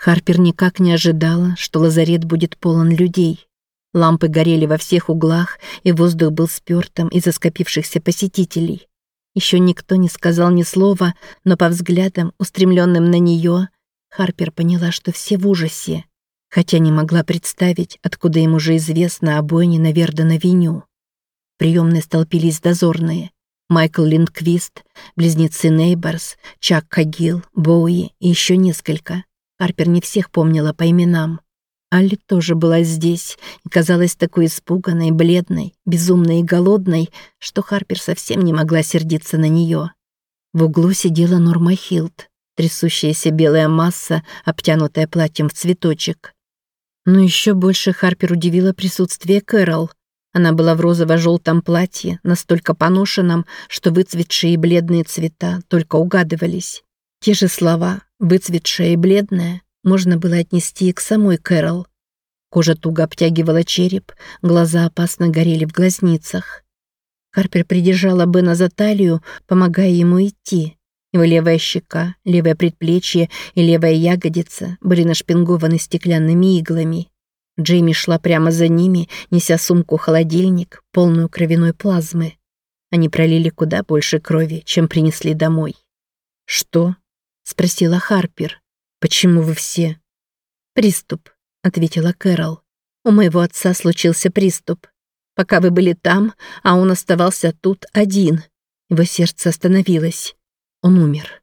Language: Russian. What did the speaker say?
Харпер никак не ожидала, что лазарет будет полон людей. Лампы горели во всех углах, и воздух был спёртым из-за скопившихся посетителей. Еще никто не сказал ни слова, но по взглядам, устремленным на нее, Харпер поняла, что все в ужасе, хотя не могла представить, откуда им уже известно о бойне на Вердена-Веню. В приемной столпились дозорные. Майкл Линдквист, близнецы Нейборс, Чак Кагил, Боуи и еще несколько. Харпер не всех помнила по именам. Алли тоже была здесь и казалась такой испуганной, бледной, безумной и голодной, что Харпер совсем не могла сердиться на нее. В углу сидела Норма Хилд, трясущаяся белая масса, обтянутая платьем в цветочек. Но еще больше Харпер удивило присутствие Кэрол. Она была в розово-желтом платье, настолько поношенном, что выцветшие и бледные цвета только угадывались. Те же слова «выцветшая и бледная» можно было отнести и к самой Кэрол. Кожа туго обтягивала череп, глаза опасно горели в глазницах. Харпер придержала Бена за талию, помогая ему идти. Его левая щека, левое предплечье и левая ягодица были нашпингованы стеклянными иглами. Джейми шла прямо за ними, неся сумку-холодильник, полную кровяной плазмы. Они пролили куда больше крови, чем принесли домой. «Что?» — спросила Харпер. «Почему вы все?» «Приступ», — ответила Кэрол. «У моего отца случился приступ. Пока вы были там, а он оставался тут один. Его сердце остановилось. Он умер».